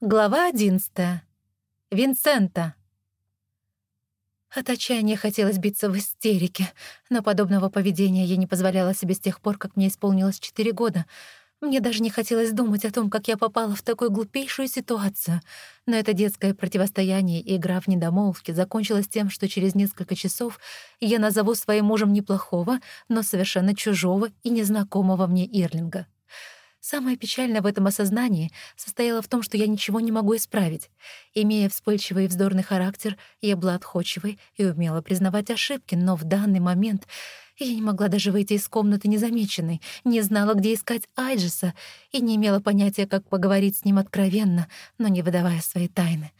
Глава одиннадцатая. Винсента. От отчаяния хотелось биться в истерике, но подобного поведения я не позволяла себе с тех пор, как мне исполнилось четыре года. Мне даже не хотелось думать о том, как я попала в такую глупейшую ситуацию. Но это детское противостояние и игра в недомолвки закончилась тем, что через несколько часов я назову своим мужем неплохого, но совершенно чужого и незнакомого мне Ирлинга. Самое печальное в этом осознании состояло в том, что я ничего не могу исправить. Имея вспыльчивый и вздорный характер, я была отходчивой и умела признавать ошибки, но в данный момент я не могла даже выйти из комнаты незамеченной, не знала, где искать Айджеса и не имела понятия, как поговорить с ним откровенно, но не выдавая свои тайны.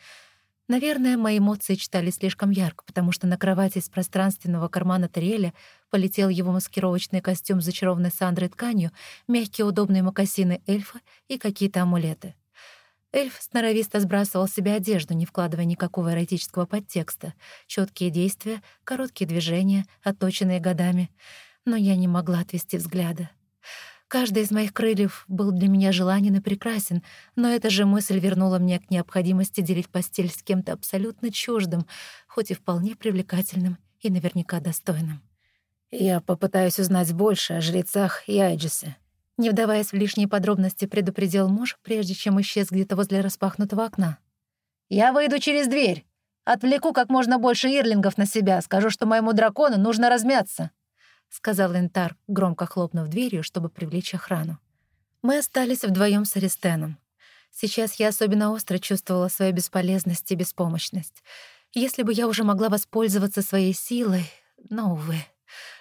Наверное, мои эмоции читали слишком ярко, потому что на кровати из пространственного кармана Тариэля полетел его маскировочный костюм с зачарованной Сандрой тканью, мягкие удобные мокасины эльфа и какие-то амулеты. Эльф сноровисто сбрасывал с себя одежду, не вкладывая никакого эротического подтекста. Четкие действия, короткие движения, отточенные годами. Но я не могла отвести взгляда. Каждый из моих крыльев был для меня желанен и прекрасен, но эта же мысль вернула меня к необходимости делить постель с кем-то абсолютно чуждым, хоть и вполне привлекательным и наверняка достойным. «Я попытаюсь узнать больше о жрецах и Айджисе», не вдаваясь в лишние подробности, предупредил муж, прежде чем исчез где-то возле распахнутого окна. «Я выйду через дверь. Отвлеку как можно больше ирлингов на себя, скажу, что моему дракону нужно размяться». — сказал Интар, громко хлопнув дверью, чтобы привлечь охрану. Мы остались вдвоем с Аристеном. Сейчас я особенно остро чувствовала свою бесполезность и беспомощность. Если бы я уже могла воспользоваться своей силой, но, увы.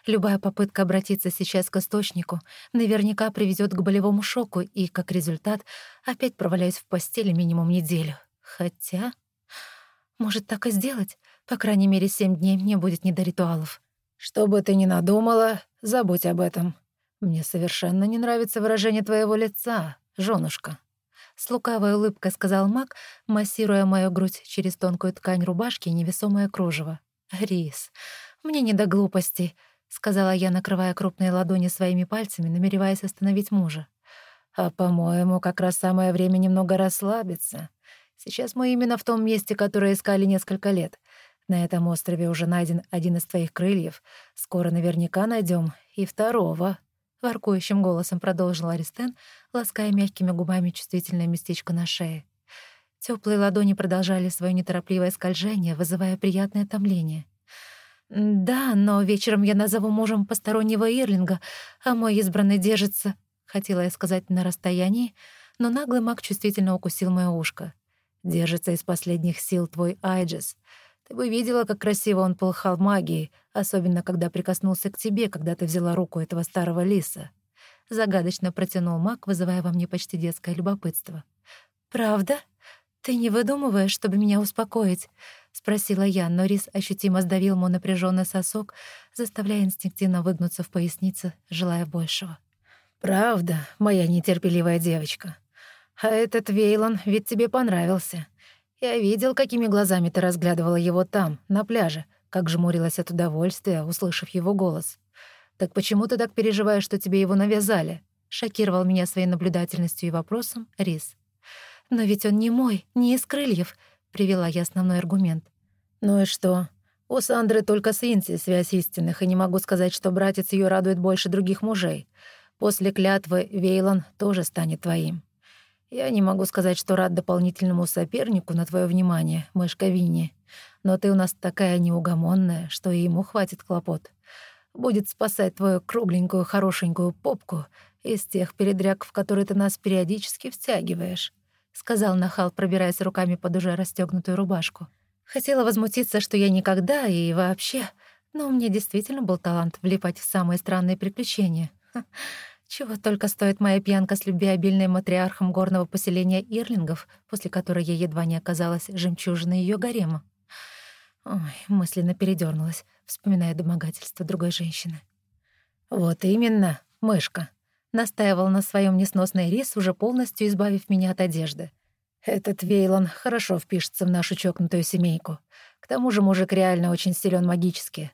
Любая попытка обратиться сейчас к источнику наверняка приведет к болевому шоку, и, как результат, опять проваляюсь в постели минимум неделю. Хотя... Может, так и сделать? По крайней мере, семь дней мне будет не до ритуалов. «Что бы ты ни надумала, забудь об этом. Мне совершенно не нравится выражение твоего лица, жёнушка». С лукавой улыбкой сказал маг, массируя мою грудь через тонкую ткань рубашки и невесомое кружево. «Рис, мне не до глупостей», — сказала я, накрывая крупные ладони своими пальцами, намереваясь остановить мужа. «А, по-моему, как раз самое время немного расслабиться. Сейчас мы именно в том месте, которое искали несколько лет. На этом острове уже найден один из твоих крыльев. Скоро наверняка найдем и второго». Воркующим голосом продолжил Аристен, лаская мягкими губами чувствительное местечко на шее. Теплые ладони продолжали свое неторопливое скольжение, вызывая приятное томление. «Да, но вечером я назову мужем постороннего Ирлинга, а мой избранный держится», — хотела я сказать на расстоянии, но наглый маг чувствительно укусил моё ушко. «Держится из последних сил твой Айджес. Ты бы видела, как красиво он полыхал магией, особенно когда прикоснулся к тебе, когда ты взяла руку этого старого лиса. Загадочно протянул маг, вызывая во мне почти детское любопытство. «Правда? Ты не выдумываешь, чтобы меня успокоить?» — спросила я, но Рис ощутимо сдавил мой напряженный сосок, заставляя инстинктивно выгнуться в пояснице, желая большего. «Правда, моя нетерпеливая девочка. А этот Вейлон ведь тебе понравился. Я видел, какими глазами ты разглядывала его там, на пляже, как жмурилась от удовольствия, услышав его голос. Так почему ты так переживаешь, что тебе его навязали?» Шокировал меня своей наблюдательностью и вопросом Рис. «Но ведь он не мой, не из крыльев», — привела я основной аргумент. «Ну и что? У Сандры только с Инси связь истинных, и не могу сказать, что братец ее радует больше других мужей. После клятвы Вейлон тоже станет твоим. Я не могу сказать, что рад дополнительному сопернику на твое внимание, мышка Винни. Но ты у нас такая неугомонная, что и ему хватит хлопот. Будет спасать твою кругленькую хорошенькую попку из тех передряг, в которые ты нас периодически втягиваешь», — сказал Нахал, пробираясь руками под уже расстёгнутую рубашку. Хотела возмутиться, что я никогда и вообще... Но у меня действительно был талант влипать в самые странные приключения. Чего только стоит моя пьянка с любвеобильным матриархом горного поселения Ирлингов, после которой я едва не оказалась жемчужиной ее гарема. Ой, мысленно передернулась, вспоминая домогательство другой женщины. «Вот именно, мышка», — настаивал на своем несносный рис, уже полностью избавив меня от одежды. «Этот Вейлон хорошо впишется в нашу чокнутую семейку. К тому же мужик реально очень силен магически.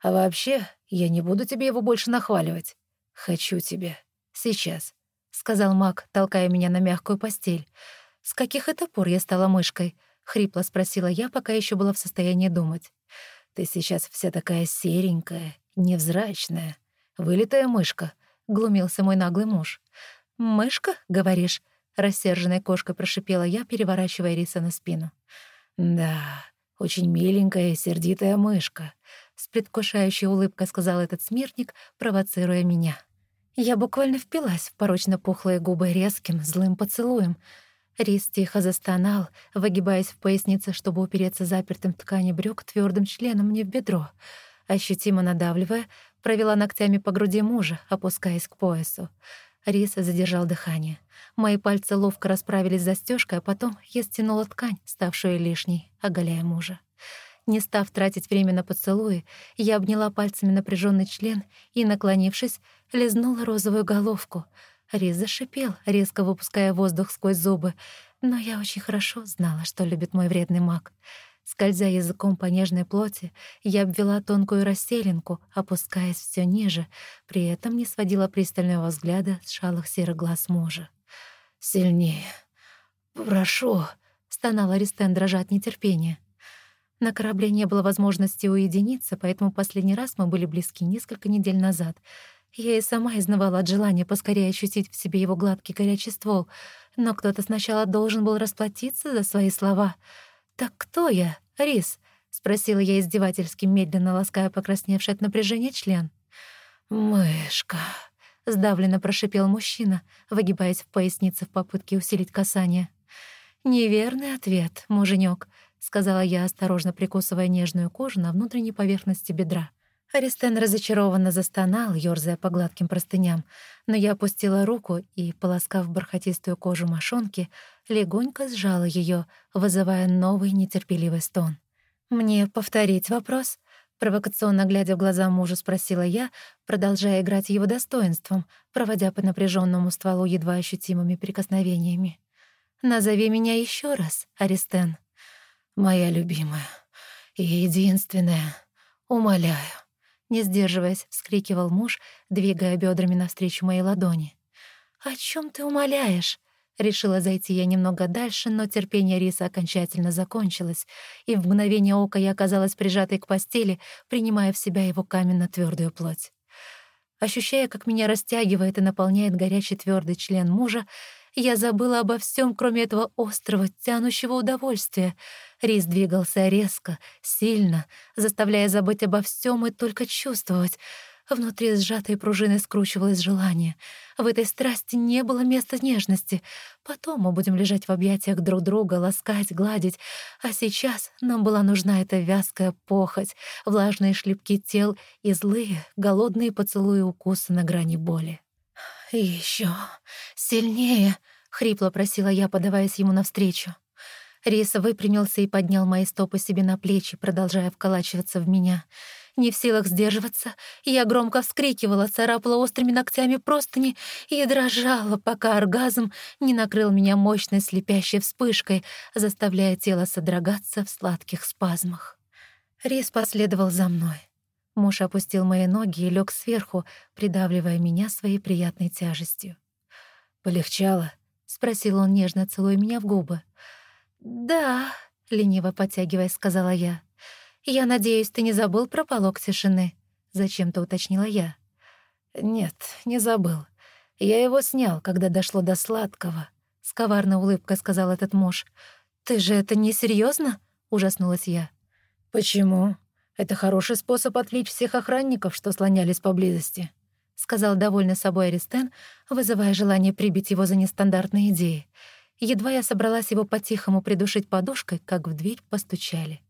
А вообще, я не буду тебе его больше нахваливать. «Хочу тебя. Сейчас», — сказал маг, толкая меня на мягкую постель. «С каких это пор я стала мышкой?» — хрипло спросила я, пока еще была в состоянии думать. «Ты сейчас вся такая серенькая, невзрачная, вылитая мышка», — глумился мой наглый муж. «Мышка, говоришь?» — рассерженной кошкой прошипела я, переворачивая риса на спину. «Да, очень миленькая сердитая мышка», — с предвкушающей улыбкой сказал этот смертник, провоцируя меня. Я буквально впилась в порочно пухлые губы резким, злым поцелуем. Рис тихо застонал, выгибаясь в пояснице, чтобы упереться запертым в ткани брюк твердым членом мне в бедро. Ощутимо надавливая, провела ногтями по груди мужа, опускаясь к поясу. Рис задержал дыхание. Мои пальцы ловко расправились с застёжкой, а потом я стянула ткань, ставшую лишней, оголяя мужа. Не став тратить время на поцелуи, я обняла пальцами напряженный член и, наклонившись, лизнула розовую головку. Рис зашипел, резко выпуская воздух сквозь зубы, но я очень хорошо знала, что любит мой вредный маг. Скользя языком по нежной плоти, я обвела тонкую расселинку, опускаясь все ниже, при этом не сводила пристального взгляда с шалых серых глаз мужа. «Сильнее. Прошу», — стонал Аристен, дрожа от нетерпения. На корабле не было возможности уединиться, поэтому последний раз мы были близки несколько недель назад. Я и сама изнывала от желания поскорее ощутить в себе его гладкий горячий ствол, но кто-то сначала должен был расплатиться за свои слова. «Так кто я, Рис?» — спросила я издевательски, медленно лаская покрасневший от напряжения член. «Мышка», — сдавленно прошипел мужчина, выгибаясь в пояснице в попытке усилить касание. «Неверный ответ, муженек сказала я, осторожно прикусывая нежную кожу на внутренней поверхности бедра. Аристен разочарованно застонал, ёрзая по гладким простыням, но я опустила руку и, полоскав бархатистую кожу мошонки, легонько сжала ее, вызывая новый нетерпеливый стон. «Мне повторить вопрос?» Провокационно глядя в глаза мужу, спросила я, продолжая играть его достоинством, проводя по напряженному стволу едва ощутимыми прикосновениями. «Назови меня еще раз, Аристен». Моя любимая и единственная, умоляю. Не сдерживаясь, вскрикивал муж, двигая бедрами навстречу моей ладони. «О чем ты умоляешь?» Решила зайти я немного дальше, но терпение Риса окончательно закончилось, и в мгновение ока я оказалась прижатой к постели, принимая в себя его каменно твердую плоть. Ощущая, как меня растягивает и наполняет горячий твердый член мужа, я забыла обо всем, кроме этого острого, тянущего удовольствия. Рис двигался резко, сильно, заставляя забыть обо всем и только чувствовать. Внутри сжатой пружины скручивалось желание. В этой страсти не было места нежности. Потом мы будем лежать в объятиях друг друга, ласкать, гладить. А сейчас нам была нужна эта вязкая похоть, влажные шлепки тел и злые, голодные поцелуи укусы на грани боли. Еще сильнее!» — хрипло просила я, подаваясь ему навстречу. Риса выпрямился и поднял мои стопы себе на плечи, продолжая вколачиваться в меня. Не в силах сдерживаться, я громко вскрикивала, царапала острыми ногтями простыни и дрожала, пока оргазм не накрыл меня мощной слепящей вспышкой, заставляя тело содрогаться в сладких спазмах. Рис последовал за мной. Муж опустил мои ноги и лег сверху, придавливая меня своей приятной тяжестью. «Полегчало?» — спросил он, нежно целуя меня в губы. «Да», — лениво подтягиваясь, сказала я. «Я надеюсь, ты не забыл про полог тишины?» — зачем-то уточнила я. «Нет, не забыл. Я его снял, когда дошло до сладкого», — с коварной улыбкой сказал этот муж. «Ты же это не серьезно? ужаснулась я. «Почему?» Это хороший способ отвлечь всех охранников, что слонялись поблизости», — сказал довольный собой Аристен, вызывая желание прибить его за нестандартные идеи. Едва я собралась его по-тихому придушить подушкой, как в дверь постучали.